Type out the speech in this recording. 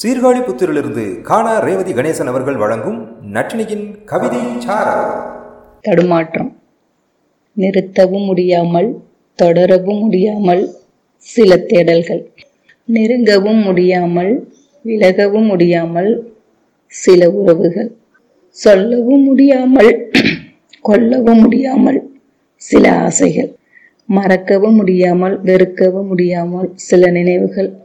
சீர்காழி புத்திரிலிருந்து காணா ரேவதி கணேசன் அவர்கள் வழங்கும் நட்டினியின் கவிதை தடுமாற்றம். நிறுத்தவும் முடியாமல் தொடரவும் முடியாமல் சில தேடல்கள். நெருங்கவும் முடியாமல் விலகவும் முடியாமல் சில உறவுகள். சொல்லவும் முடியாமல் கொல்லவும் முடியாமல் சில ஆசைகள். மறக்கவும் முடியாமல் வெறுக்கவும் முடியாமல் சில நினைவுகள்.